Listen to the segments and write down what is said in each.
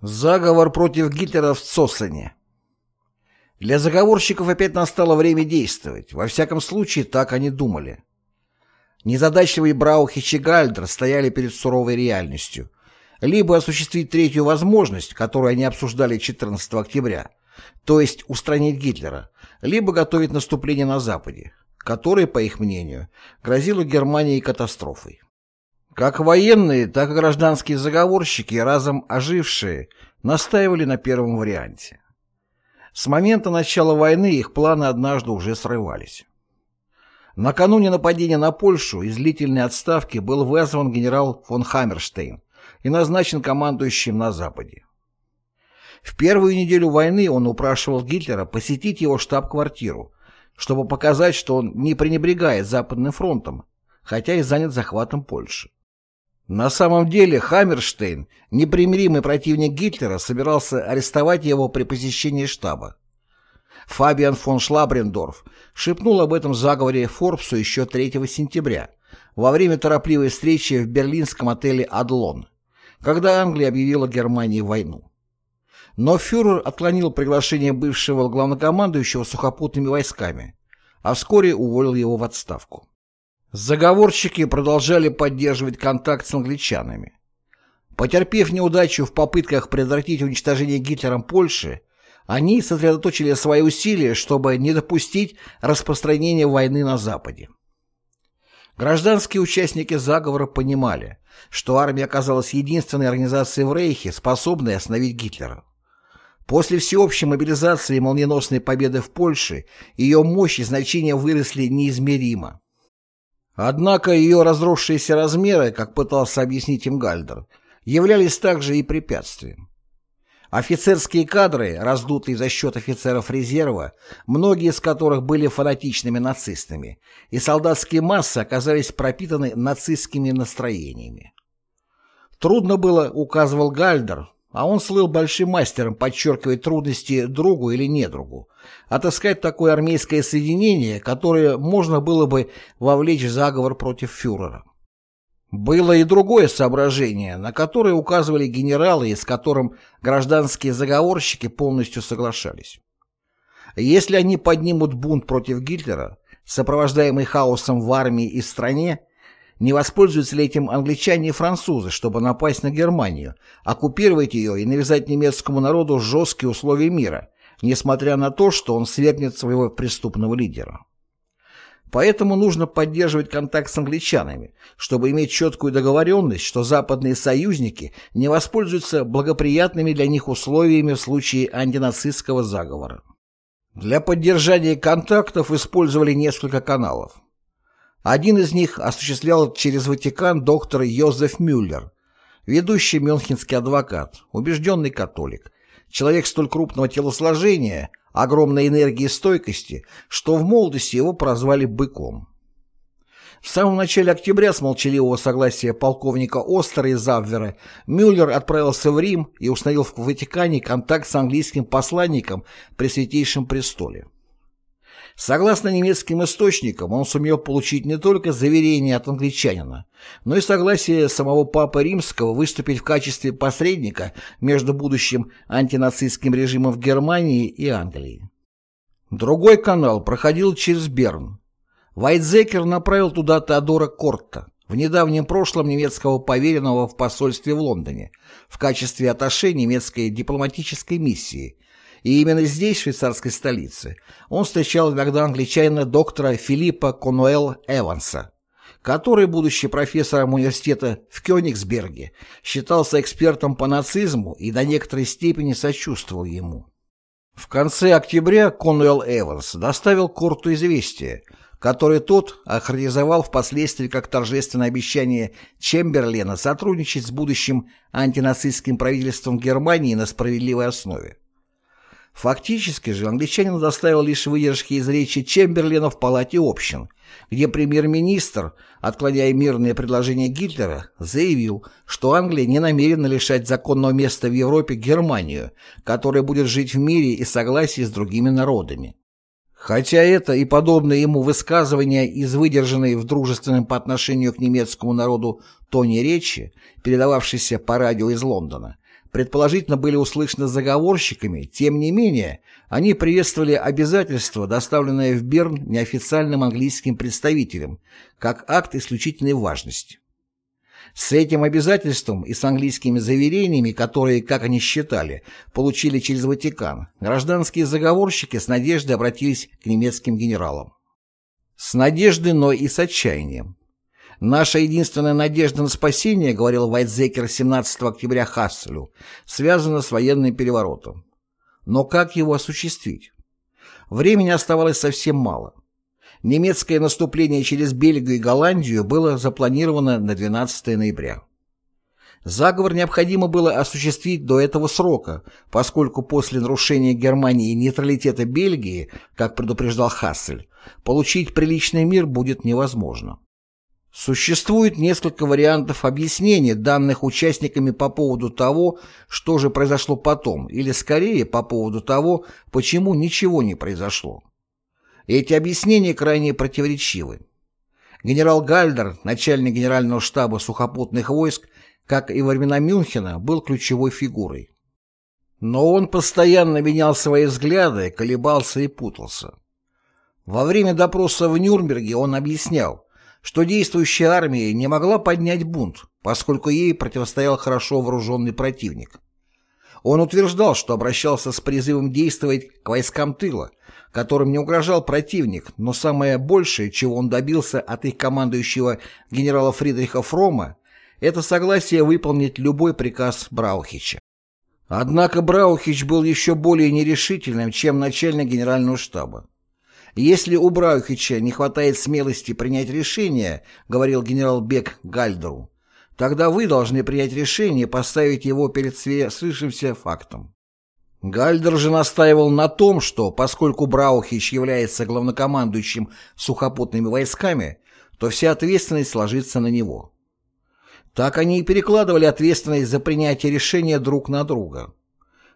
Заговор против Гитлера в Цоссене. Для заговорщиков опять настало время действовать. Во всяком случае, так они думали. Незадачливый Браухич и Гальдер стояли перед суровой реальностью. Либо осуществить третью возможность, которую они обсуждали 14 октября, то есть устранить Гитлера, либо готовить наступление на Западе, которое, по их мнению, грозило Германии катастрофой. Как военные, так и гражданские заговорщики, разом ожившие, настаивали на первом варианте. С момента начала войны их планы однажды уже срывались. Накануне нападения на Польшу из длительной отставки был вызван генерал фон Хаммерштейн и назначен командующим на Западе. В первую неделю войны он упрашивал Гитлера посетить его штаб-квартиру, чтобы показать, что он не пренебрегает Западным фронтом, хотя и занят захватом Польши. На самом деле Хаммерштейн, непримиримый противник Гитлера, собирался арестовать его при посещении штаба. Фабиан фон Шлабрендорф шепнул об этом заговоре Форбсу еще 3 сентября, во время торопливой встречи в берлинском отеле «Адлон», когда Англия объявила Германии войну. Но фюрер отклонил приглашение бывшего главнокомандующего сухопутными войсками, а вскоре уволил его в отставку. Заговорщики продолжали поддерживать контакт с англичанами. Потерпев неудачу в попытках предотвратить уничтожение Гитлером Польши, они сосредоточили свои усилия, чтобы не допустить распространения войны на Западе. Гражданские участники заговора понимали, что армия оказалась единственной организацией в Рейхе, способной остановить Гитлера. После всеобщей мобилизации и молниеносной победы в Польше ее мощь и значение выросли неизмеримо. Однако ее разросшиеся размеры, как пытался объяснить им Гальдер, являлись также и препятствием. Офицерские кадры, раздутые за счет офицеров резерва, многие из которых были фанатичными нацистами, и солдатские массы оказались пропитаны нацистскими настроениями. Трудно было, указывал Гальдер, а он слыл большим мастером подчеркивать трудности другу или недругу, отыскать такое армейское соединение, которое можно было бы вовлечь в заговор против фюрера. Было и другое соображение, на которое указывали генералы и с которым гражданские заговорщики полностью соглашались. Если они поднимут бунт против Гитлера, сопровождаемый хаосом в армии и стране, не воспользуются ли этим англичане и французы, чтобы напасть на Германию, оккупировать ее и навязать немецкому народу жесткие условия мира, несмотря на то, что он свергнет своего преступного лидера? Поэтому нужно поддерживать контакт с англичанами, чтобы иметь четкую договоренность, что западные союзники не воспользуются благоприятными для них условиями в случае антинацистского заговора. Для поддержания контактов использовали несколько каналов. Один из них осуществлял через Ватикан доктор Йозеф Мюллер, ведущий мюнхенский адвокат, убежденный католик, человек столь крупного телосложения, огромной энергии и стойкости, что в молодости его прозвали «быком». В самом начале октября с молчаливого согласия полковника Остера из Абвера Мюллер отправился в Рим и установил в Ватикане контакт с английским посланником при Святейшем Престоле. Согласно немецким источникам, он сумел получить не только заверение от англичанина, но и согласие самого Папы Римского выступить в качестве посредника между будущим антинацистским режимом в Германии и Англии. Другой канал проходил через Берн. Вайтзекер направил туда Теодора Кортта, в недавнем прошлом немецкого поверенного в посольстве в Лондоне, в качестве атташе немецкой дипломатической миссии – и именно здесь, в швейцарской столице, он встречал иногда англичанина доктора Филиппа Конуэл Эванса, который, будучи профессором университета в Кёнигсберге, считался экспертом по нацизму и до некоторой степени сочувствовал ему. В конце октября Конуэлл Эванс доставил Корту известие, которое тот охарактеризовал впоследствии как торжественное обещание Чемберлена сотрудничать с будущим антинацистским правительством Германии на справедливой основе. Фактически же англичанин доставил лишь выдержки из речи Чемберлена в Палате общин, где премьер-министр, отклоняя мирные предложения Гитлера, заявил, что Англия не намерена лишать законного места в Европе Германию, которая будет жить в мире и согласии с другими народами. Хотя это и подобные ему высказывания из выдержанной в дружественном по отношению к немецкому народу тоне речи, передававшейся по радио из Лондона, предположительно были услышаны заговорщиками, тем не менее, они приветствовали обязательство, доставленное в Берн неофициальным английским представителем, как акт исключительной важности. С этим обязательством и с английскими заверениями, которые, как они считали, получили через Ватикан, гражданские заговорщики с надеждой обратились к немецким генералам. С надеждой, но и с отчаянием. «Наша единственная надежда на спасение, — говорил Вайтзекер 17 октября Хасселю, — связана с военным переворотом. Но как его осуществить? Времени оставалось совсем мало. Немецкое наступление через Бельгию и Голландию было запланировано на 12 ноября. Заговор необходимо было осуществить до этого срока, поскольку после нарушения Германии нейтралитета Бельгии, как предупреждал Хассель, получить приличный мир будет невозможно. Существует несколько вариантов объяснения, данных участниками по поводу того, что же произошло потом, или скорее по поводу того, почему ничего не произошло. Эти объяснения крайне противоречивы. Генерал Гальдер, начальник генерального штаба сухопутных войск, как и во времена Мюнхена, был ключевой фигурой. Но он постоянно менял свои взгляды, колебался и путался. Во время допроса в Нюрнберге он объяснял, что действующая армия не могла поднять бунт, поскольку ей противостоял хорошо вооруженный противник. Он утверждал, что обращался с призывом действовать к войскам тыла, которым не угрожал противник, но самое большее, чего он добился от их командующего генерала Фридриха Фрома, это согласие выполнить любой приказ Браухича. Однако Браухич был еще более нерешительным, чем начальник генерального штаба. «Если у Браухича не хватает смелости принять решение, — говорил генерал Бек Гальдеру, — тогда вы должны принять решение поставить его перед свершившимся фактом. Гальдер же настаивал на том, что, поскольку Браухич является главнокомандующим сухопутными войсками, то вся ответственность ложится на него. Так они и перекладывали ответственность за принятие решения друг на друга.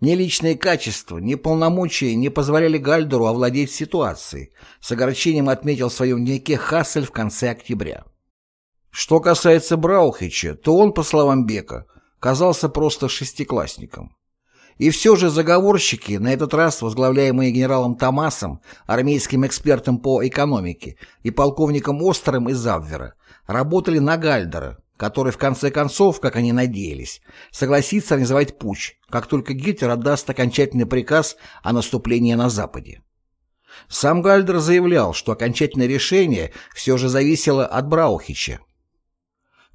Ни личные качества, ни полномочия не позволяли Гальдеру овладеть ситуацией, с огорчением отметил в своем дневнике Хассель в конце октября. Что касается Браухича, то он, по словам Бека, казался просто шестиклассником. И все же заговорщики, на этот раз возглавляемые генералом Томасом, армейским экспертом по экономике, и полковником Остером из Абвера, работали на Гальдера, который в конце концов, как они надеялись, согласится организовать путч, как только Гитлер отдаст окончательный приказ о наступлении на Западе. Сам Гальдер заявлял, что окончательное решение все же зависело от Браухича.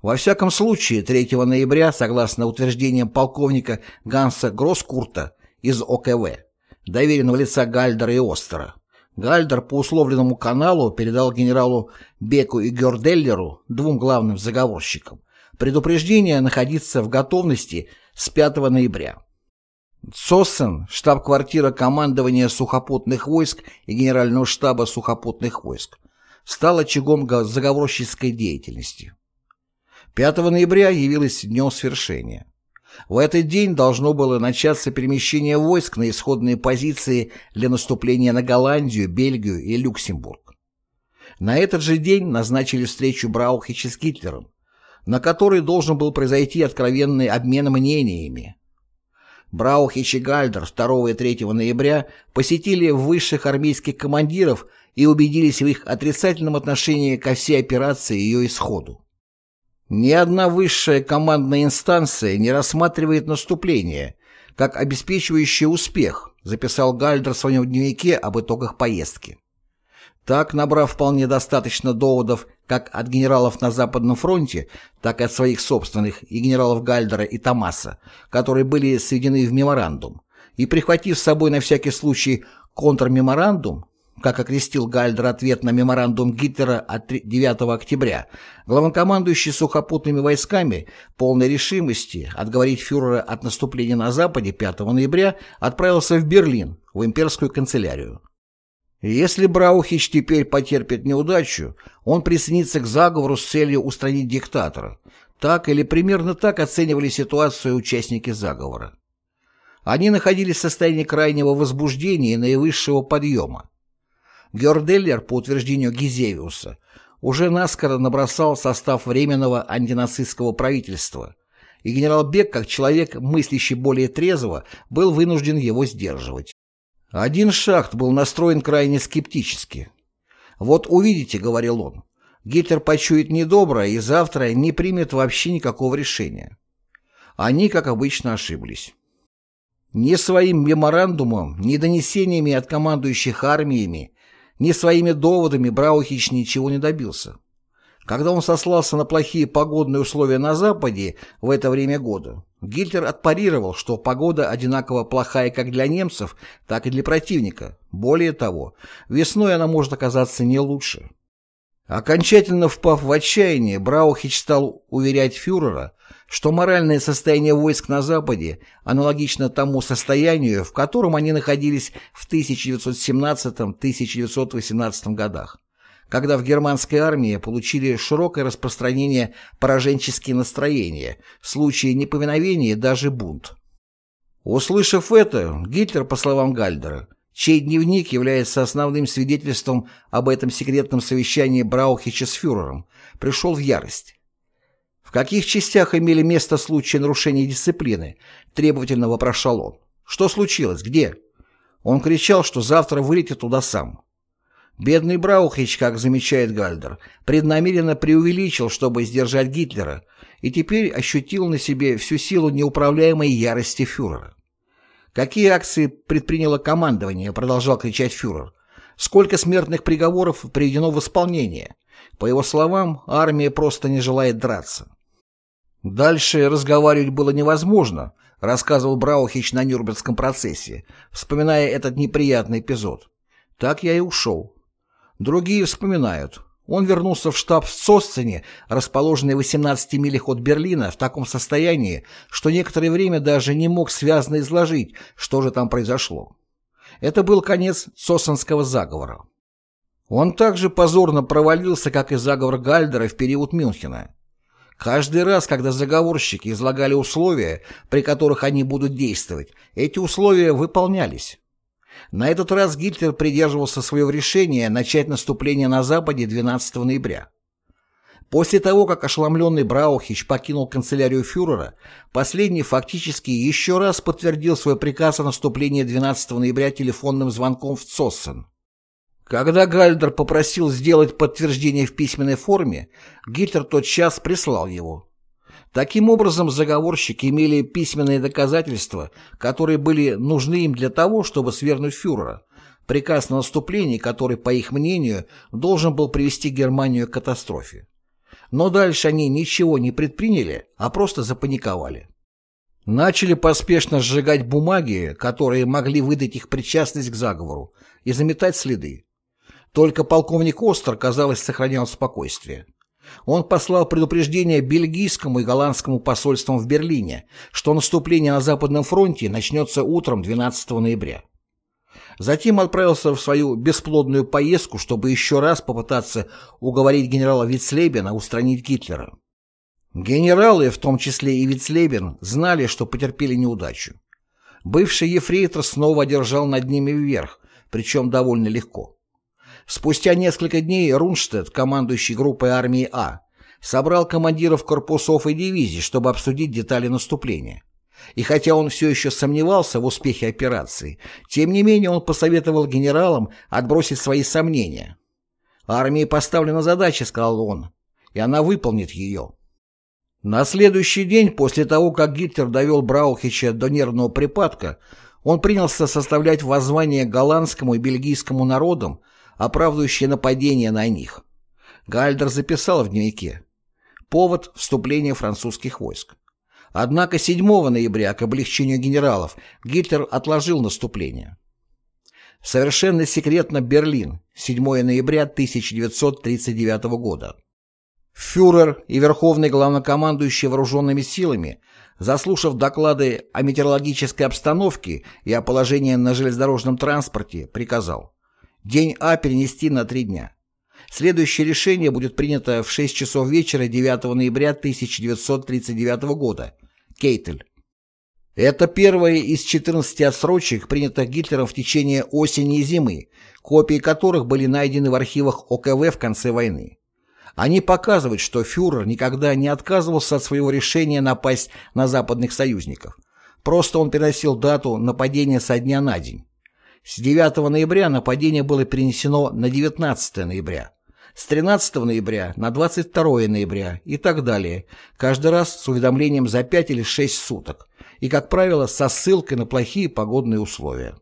Во всяком случае, 3 ноября, согласно утверждениям полковника Ганса Гроскурта из ОКВ, доверенного лица Гальдера и Остера, Гальдер по условленному каналу передал генералу Беку и Герделлеру, двум главным заговорщикам, предупреждение находиться в готовности с 5 ноября. Цоссен, штаб-квартира командования сухопутных войск и генерального штаба сухопутных войск, стал очагом заговорщической деятельности. 5 ноября явилось днем свершения. В этот день должно было начаться перемещение войск на исходные позиции для наступления на Голландию, Бельгию и Люксембург. На этот же день назначили встречу Браухича с Гитлером, на которой должен был произойти откровенный обмен мнениями. Браухич и Гальдер 2 и 3 ноября посетили высших армейских командиров и убедились в их отрицательном отношении ко всей операции и ее исходу. Ни одна высшая командная инстанция не рассматривает наступление как обеспечивающее успех, записал Гальдер в своем дневнике об итогах поездки. Так, набрав вполне достаточно доводов как от генералов на Западном фронте, так и от своих собственных и генералов Гальдера и Томаса, которые были сведены в меморандум, и прихватив с собой на всякий случай контрмеморандум, как окрестил Гальдер ответ на меморандум Гитлера от 9 октября, главнокомандующий сухопутными войсками полной решимости отговорить фюрера от наступления на Западе 5 ноября отправился в Берлин, в имперскую канцелярию. Если Браухич теперь потерпит неудачу, он присоединится к заговору с целью устранить диктатора. Так или примерно так оценивали ситуацию участники заговора. Они находились в состоянии крайнего возбуждения и наивысшего подъема. Герделлер, по утверждению Гизевиуса, уже наскоро набросал состав Временного антинацистского правительства, и генерал Бек, как человек, мыслящий более трезво, был вынужден его сдерживать. Один шахт был настроен крайне скептически. «Вот увидите», — говорил он, — «Гитлер почует недоброе и завтра не примет вообще никакого решения». Они, как обычно, ошиблись. Ни своим меморандумом, ни донесениями от командующих армиями, ни своими доводами Браухич ничего не добился. Когда он сослался на плохие погодные условия на Западе в это время года, Гитлер отпарировал, что погода одинаково плохая как для немцев, так и для противника. Более того, весной она может оказаться не лучше. Окончательно впав в отчаяние, Браухич стал уверять фюрера, что моральное состояние войск на Западе аналогично тому состоянию, в котором они находились в 1917-1918 годах когда в германской армии получили широкое распространение пораженческие настроения, случаи неповиновения даже бунт. Услышав это, Гитлер, по словам Гальдера, чей дневник является основным свидетельством об этом секретном совещании Браухича с фюрером, пришел в ярость. В каких частях имели место случаи нарушения дисциплины, требовательно вопрошал он. Что случилось? Где? Он кричал, что завтра вылетит туда сам. Бедный Браухич, как замечает Гальдер, преднамеренно преувеличил, чтобы сдержать Гитлера, и теперь ощутил на себе всю силу неуправляемой ярости фюрера. «Какие акции предприняло командование?» — продолжал кричать фюрер. «Сколько смертных приговоров приведено в исполнение?» По его словам, армия просто не желает драться. Дальше разговаривать было невозможно, рассказывал Браухич на Нюрнбергском процессе, вспоминая этот неприятный эпизод. Так я и ушел. Другие вспоминают. Он вернулся в штаб в Сосцене, расположенный в 18 милях от Берлина, в таком состоянии, что некоторое время даже не мог связно изложить, что же там произошло. Это был конец Сосенского заговора. Он также позорно провалился, как и заговор Гальдера в период Мюнхена. Каждый раз, когда заговорщики излагали условия, при которых они будут действовать, эти условия выполнялись. На этот раз Гитлер придерживался своего решения начать наступление на Западе 12 ноября. После того, как ошеломленный Браухич покинул канцелярию фюрера, последний фактически еще раз подтвердил свой приказ о наступлении 12 ноября телефонным звонком в Цоссен. Когда Гальдер попросил сделать подтверждение в письменной форме, Гитлер тотчас прислал его. Таким образом, заговорщики имели письменные доказательства, которые были нужны им для того, чтобы свергнуть фюрера, приказ на наступление, который, по их мнению, должен был привести Германию к катастрофе. Но дальше они ничего не предприняли, а просто запаниковали. Начали поспешно сжигать бумаги, которые могли выдать их причастность к заговору, и заметать следы. Только полковник Остер, казалось, сохранял спокойствие. Он послал предупреждение бельгийскому и голландскому посольствам в Берлине, что наступление на Западном фронте начнется утром 12 ноября. Затем отправился в свою бесплодную поездку, чтобы еще раз попытаться уговорить генерала Вицлебена устранить Гитлера. Генералы, в том числе и Вицлебен, знали, что потерпели неудачу. Бывший ефрейтор снова одержал над ними вверх, причем довольно легко. Спустя несколько дней Рунштедт, командующий группой армии А, собрал командиров корпусов и дивизий, чтобы обсудить детали наступления. И хотя он все еще сомневался в успехе операции, тем не менее он посоветовал генералам отбросить свои сомнения. «Армии поставлена задача», — сказал он, — «и она выполнит ее». На следующий день, после того, как Гитлер довел Браухича до нервного припадка, он принялся составлять воззвание голландскому и бельгийскому народам оправдывающее нападение на них. Гальдер записал в дневнике. Повод – вступления французских войск. Однако 7 ноября, к облегчению генералов, Гитлер отложил наступление. Совершенно секретно Берлин, 7 ноября 1939 года. Фюрер и Верховный главнокомандующий вооруженными силами, заслушав доклады о метеорологической обстановке и о положении на железнодорожном транспорте, приказал День А перенести на три дня. Следующее решение будет принято в 6 часов вечера 9 ноября 1939 года. Кейтель. Это первая из 14 отсрочек, принятых Гитлером в течение осени и зимы, копии которых были найдены в архивах ОКВ в конце войны. Они показывают, что фюрер никогда не отказывался от своего решения напасть на западных союзников. Просто он переносил дату нападения со дня на день. С 9 ноября нападение было перенесено на 19 ноября, с 13 ноября на 22 ноября и так далее, каждый раз с уведомлением за 5 или 6 суток, и, как правило, со ссылкой на плохие погодные условия.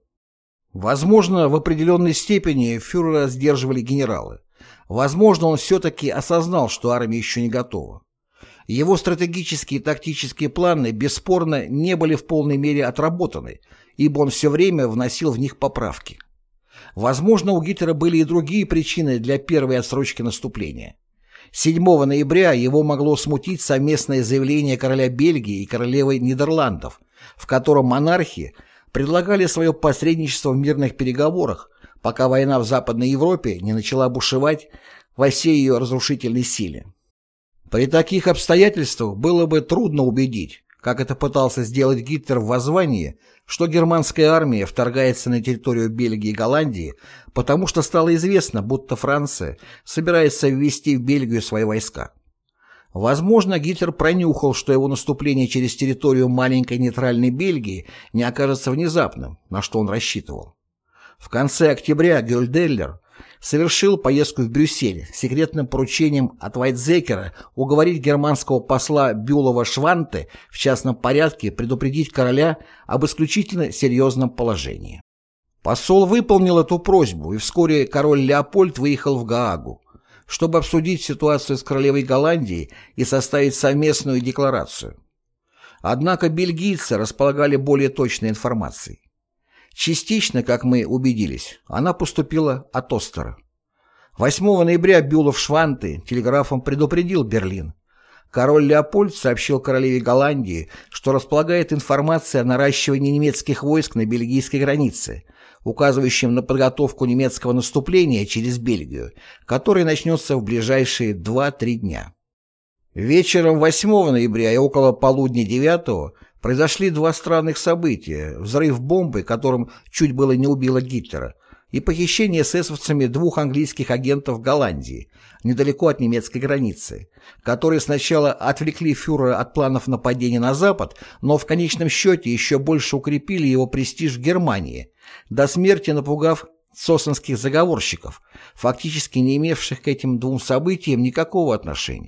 Возможно, в определенной степени фюрера сдерживали генералы. Возможно, он все-таки осознал, что армия еще не готова. Его стратегические и тактические планы, бесспорно, не были в полной мере отработаны, ибо он все время вносил в них поправки. Возможно, у Гитлера были и другие причины для первой отсрочки наступления. 7 ноября его могло смутить совместное заявление короля Бельгии и королевы Нидерландов, в котором монархи предлагали свое посредничество в мирных переговорах, пока война в Западной Европе не начала бушевать во всей ее разрушительной силе. При таких обстоятельствах было бы трудно убедить, как это пытался сделать Гитлер в воззвании, что германская армия вторгается на территорию Бельгии и Голландии, потому что стало известно, будто Франция собирается ввести в Бельгию свои войска. Возможно, Гитлер пронюхал, что его наступление через территорию маленькой нейтральной Бельгии не окажется внезапным, на что он рассчитывал. В конце октября Гюльделлер совершил поездку в Брюссель с секретным поручением от Вайтзекера уговорить германского посла Бюлова Шванте в частном порядке предупредить короля об исключительно серьезном положении. Посол выполнил эту просьбу, и вскоре король Леопольд выехал в Гаагу, чтобы обсудить ситуацию с королевой Голландии и составить совместную декларацию. Однако бельгийцы располагали более точной информацией. Частично, как мы убедились, она поступила от Остера. 8 ноября Бюлов-Шванты телеграфом предупредил Берлин. Король Леопольд сообщил королеве Голландии, что располагает информацией о наращивании немецких войск на бельгийской границе, указывающим на подготовку немецкого наступления через Бельгию, которое начнется в ближайшие 2-3 дня. Вечером 8 ноября и около полудня 9 произошли два странных события – взрыв бомбы, которым чуть было не убило Гитлера, и похищение эсэсовцами двух английских агентов в Голландии, недалеко от немецкой границы, которые сначала отвлекли фюрера от планов нападения на Запад, но в конечном счете еще больше укрепили его престиж в Германии, до смерти напугав сосонских заговорщиков, фактически не имевших к этим двум событиям никакого отношения.